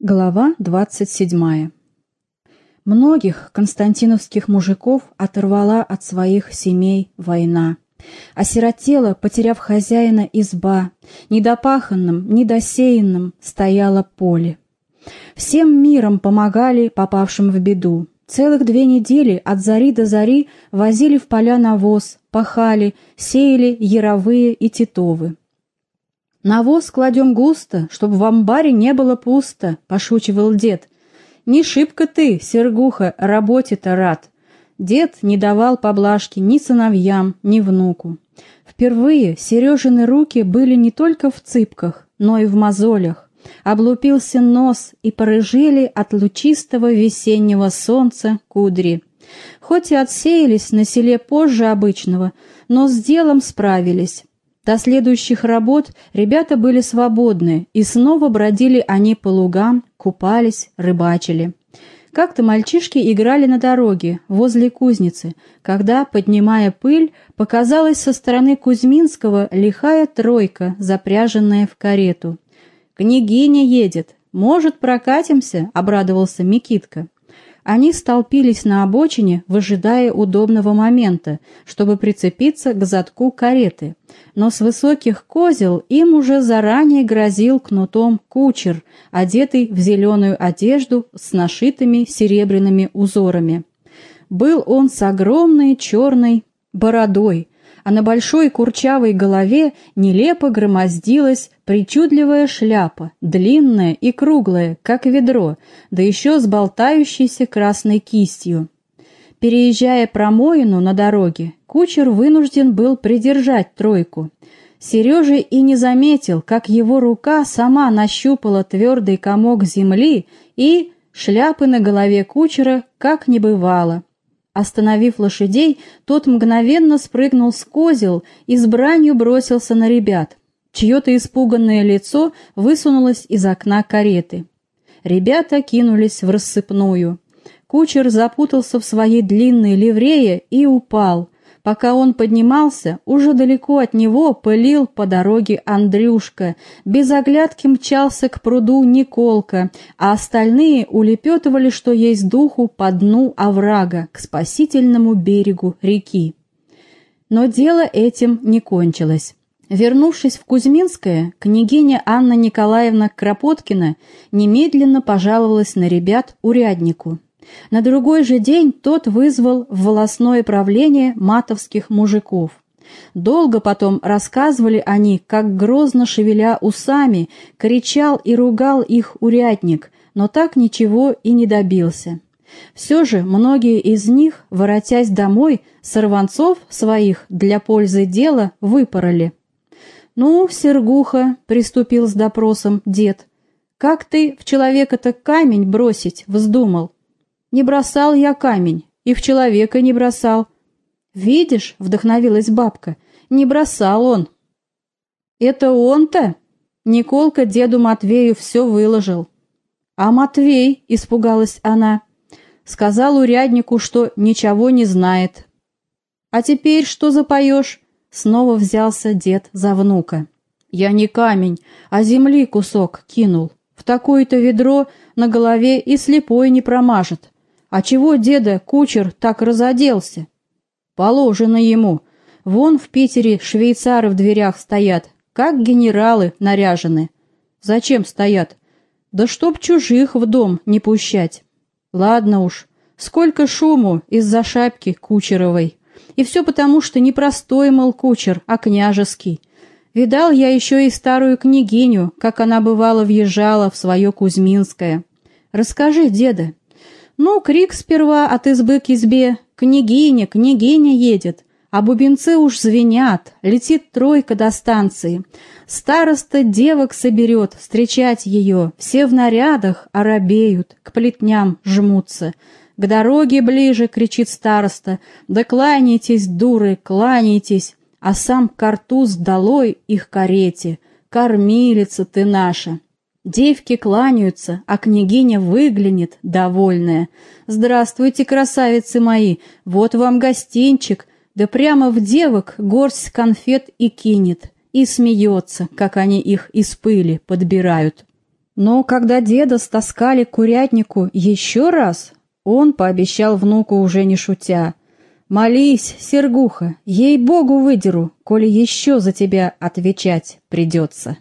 Глава двадцать седьмая Многих константиновских мужиков оторвала от своих семей война. Осиротела, потеряв хозяина изба, недопаханным, недосеянным стояло поле. Всем миром помогали попавшим в беду. Целых две недели от зари до зари возили в поля навоз, пахали, сеяли яровые и титовы. «Навоз кладем густо, чтоб в амбаре не было пусто», — пошучивал дед. «Не шибко ты, Сергуха, работе-то рад». Дед не давал поблажки ни сыновьям, ни внуку. Впервые Сережины руки были не только в цыпках, но и в мозолях. Облупился нос и порыжели от лучистого весеннего солнца кудри. Хоть и отсеялись на селе позже обычного, но с делом справились. До следующих работ ребята были свободны, и снова бродили они по лугам, купались, рыбачили. Как-то мальчишки играли на дороге, возле кузницы, когда, поднимая пыль, показалась со стороны Кузьминского лихая тройка, запряженная в карету. «Княгиня едет! Может, прокатимся?» — обрадовался Микитка. Они столпились на обочине, выжидая удобного момента, чтобы прицепиться к задку кареты. Но с высоких козел им уже заранее грозил кнутом кучер, одетый в зеленую одежду с нашитыми серебряными узорами. Был он с огромной черной бородой, а на большой курчавой голове нелепо громоздилась причудливая шляпа, длинная и круглая, как ведро, да еще с болтающейся красной кистью. Переезжая промоину на дороге, кучер вынужден был придержать тройку. Сережа и не заметил, как его рука сама нащупала твердый комок земли и шляпы на голове кучера как не бывало. Остановив лошадей, тот мгновенно спрыгнул с козел и с бранью бросился на ребят. Чье-то испуганное лицо высунулось из окна кареты. Ребята кинулись в рассыпную. Кучер запутался в своей длинной ливрее и упал. Пока он поднимался, уже далеко от него пылил по дороге Андрюшка, без оглядки мчался к пруду Николка, а остальные улепетывали, что есть духу, по дну оврага, к спасительному берегу реки. Но дело этим не кончилось. Вернувшись в Кузьминское, княгиня Анна Николаевна Кропоткина немедленно пожаловалась на ребят уряднику. На другой же день тот вызвал в волосное правление матовских мужиков. Долго потом рассказывали они, как грозно шевеля усами, кричал и ругал их урядник, но так ничего и не добился. Все же многие из них, воротясь домой, сорванцов своих для пользы дела выпороли. «Ну, Сергуха», — приступил с допросом дед, — «как ты в человека-то камень бросить вздумал?» Не бросал я камень, и в человека не бросал. Видишь, вдохновилась бабка, не бросал он. Это он-то? Николка деду Матвею все выложил. А Матвей, испугалась она, сказал уряднику, что ничего не знает. А теперь что запоешь? Снова взялся дед за внука. Я не камень, а земли кусок кинул. В такое-то ведро на голове и слепой не промажет. А чего деда кучер так разоделся? Положено ему. Вон в Питере швейцары в дверях стоят, как генералы наряжены. Зачем стоят? Да чтоб чужих в дом не пущать. Ладно уж, сколько шуму из-за шапки кучеровой. И все потому, что не простой, мол, кучер, а княжеский. Видал я еще и старую княгиню, как она бывало въезжала в свое Кузьминское. Расскажи, деда, ну, крик сперва от избы к избе «Княгиня, княгиня едет!» А бубенцы уж звенят, летит тройка до станции. Староста девок соберет, встречать ее, все в нарядах оробеют, к плетням жмутся. «К дороге ближе!» — кричит староста. «Да кланяйтесь, дуры, кланяйтесь!» А сам картуз долой их карете. «Кормилица ты наша!» Девки кланяются, а княгиня выглянет, довольная. «Здравствуйте, красавицы мои! Вот вам гостинчик!» Да прямо в девок горсть конфет и кинет, и смеется, как они их из пыли подбирают. Но когда деда стаскали курятнику еще раз, он пообещал внуку уже не шутя. «Молись, Сергуха, ей-богу выдеру, коли еще за тебя отвечать придется».